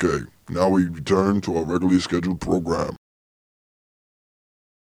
Okay, now we return to our regularly scheduled program.